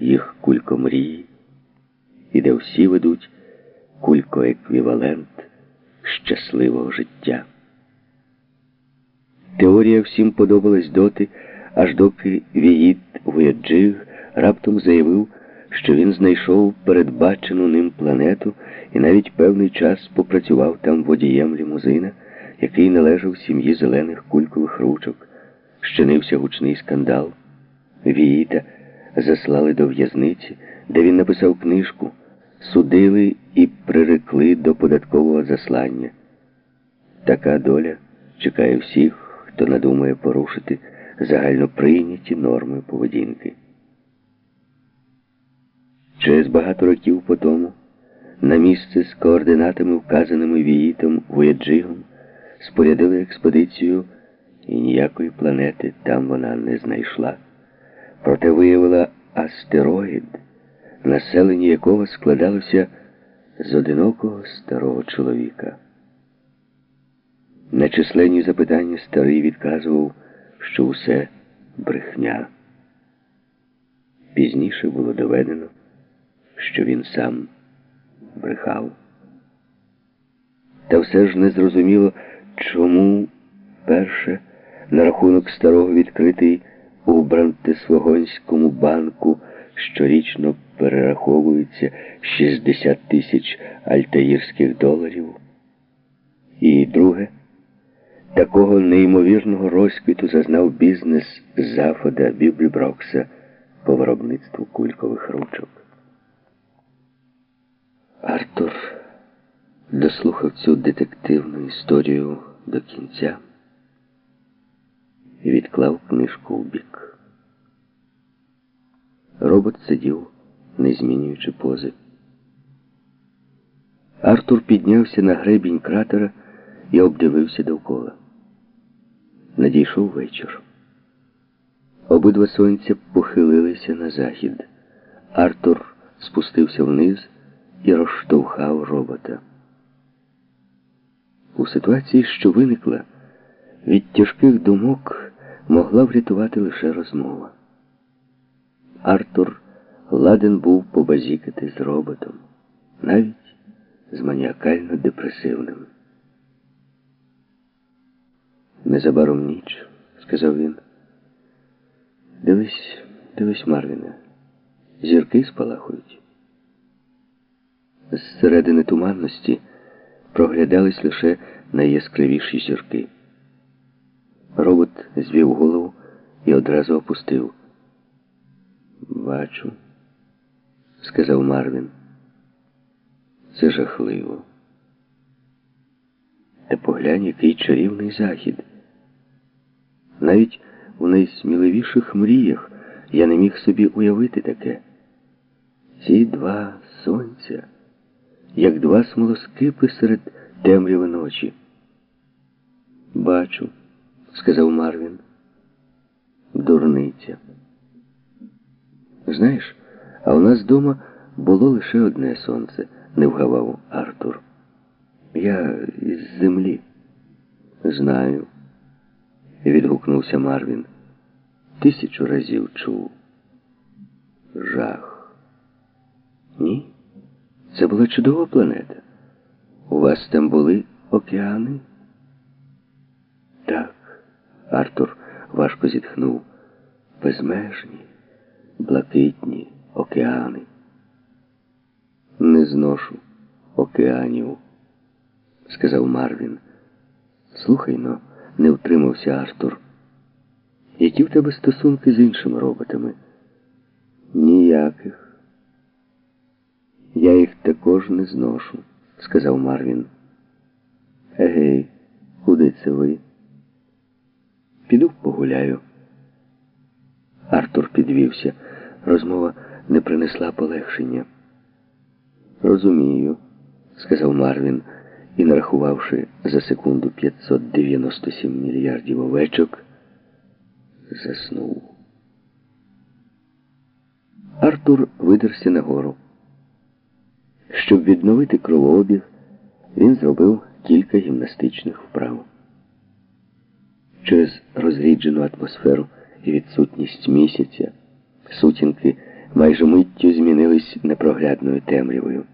їх кулькомрії, і де всі ведуть кулькоеквівалент щасливого життя. Теорія всім подобалась доти, аж доки Віїт Вояджиг раптом заявив, що він знайшов передбачену ним планету і навіть певний час попрацював там водієм лімузина, який належав сім'ї зелених кулькових ручок. Щинився гучний скандал. Віїта заслали до в'язниці, де він написав книжку, судили і прирекли до податкового заслання. Така доля чекає всіх, хто надумає порушити загальноприйняті норми поведінки. Через багато років по тому на місце з координатами, вказаними Віїтом Вояджигом, спорядили експедицію, і ніякої планети там вона не знайшла. Проте виявила астероїд, населення якого складалося з одинокого старого чоловіка. На численні запитання старий відказував, що усе брехня. Пізніше було доведено, що він сам брехав. Та все ж не зрозуміло, чому перше на рахунок старого відкритий у Брантисвогонському банку щорічно перераховується 60 тисяч альтаїрських доларів. І друге, такого неймовірного розквіту зазнав бізнес Зафода Бібліброкса по виробництву кулькових ручок. Артур дослухав цю детективну історію до кінця і відклав книжку в бік. Робот сидів, не змінюючи пози. Артур піднявся на гребінь кратера і обдивився довкола. Надійшов вечір. Обидва сонця похилилися на захід. Артур спустився вниз і розштовхав робота. У ситуації, що виникла, від тяжких думок могла врятувати лише розмова. Артур ладен був побазікати з роботом, навіть з маніакально депресивним. Незабаром ніч, сказав він. Дивись, дивись, Марвіне, зірки спалахують. З середини туманності проглядались лише найяскравіші зірки. Робот звів голову і одразу опустив. Бачу, сказав Марвін. Це жахливо. Та поглянь, який чарівний захід. Навіть у найсміливіших мріях я не міг собі уявити таке. Ці два сонця, як два смолоскипи серед темряви ночі. Бачу, сказав Марвін. Дурниця. Знаєш, а у нас вдома було лише одне сонце, не вгавав Артур. Я із землі. Знаю, відгукнувся Марвін. Тисячу разів чув. Жах. Ні? Це була чудова планета. У вас там були океани? Так, Артур важко зітхнув. Безмежні, блакитні океани. Не зношу океанів, сказав Марвін. Слухай но, не втримався Артур. Які в тебе стосунки з іншими роботами? Ніяких. Я їх також не зношу, сказав Марвін. Егей, куди це ви? Піду погуляю. Артур підвівся. Розмова не принесла полегшення. Розумію, сказав Марвін і, нарахувавши за секунду 597 мільярдів овечок, заснув. Артур видерся нагору. Щоб відновити кровообіг, він зробив кілька гімнастичних вправ. Через розріджену атмосферу і відсутність місяця, сутінки майже миттю змінились непроглядною темрявою.